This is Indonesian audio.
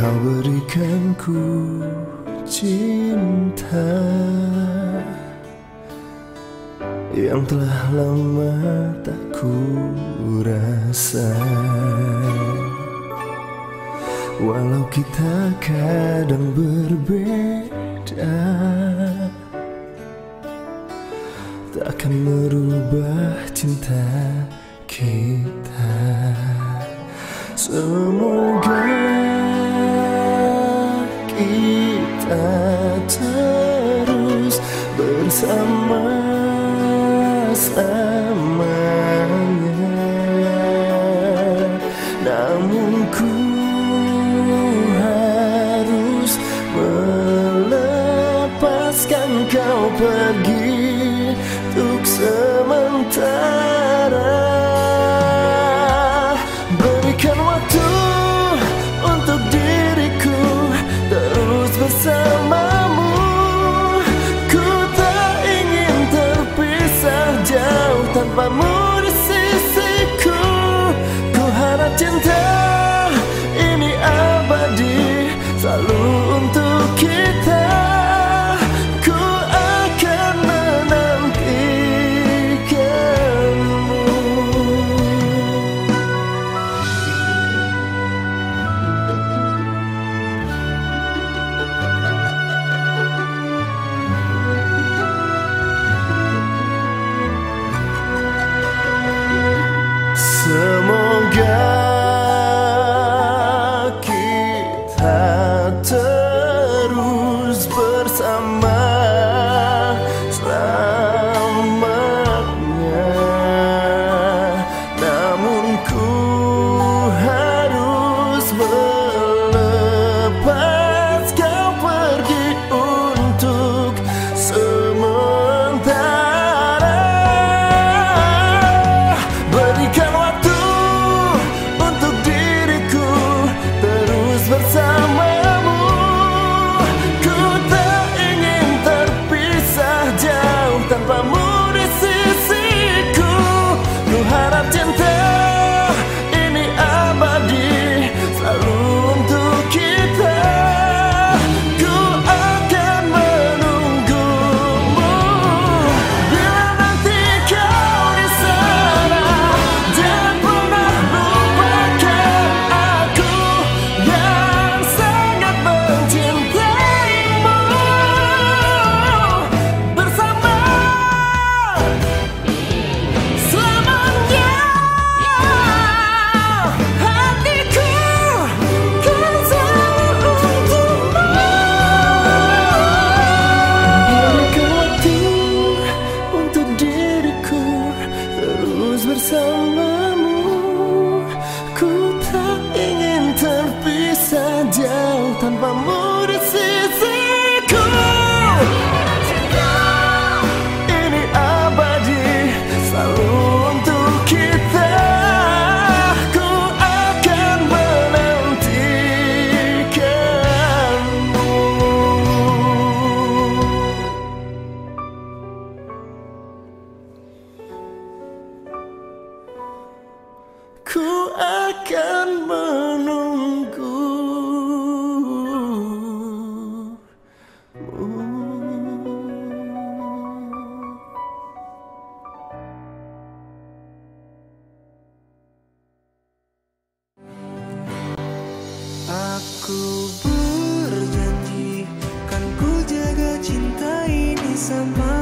Kau berikan ku cinta Yang telah lama tak ku rasa. Walau kita kadang berbeda Takkan merubah cinta kita. Semoga selamanya Namun ku harus melepaskan kau pergi Untuk sementara. bermuda. memuri sisiku Ini abadi selalu untuk kita. Ku akan menantikanmu. Ku akan Ku berjanji kan ku jaga cinta ini sama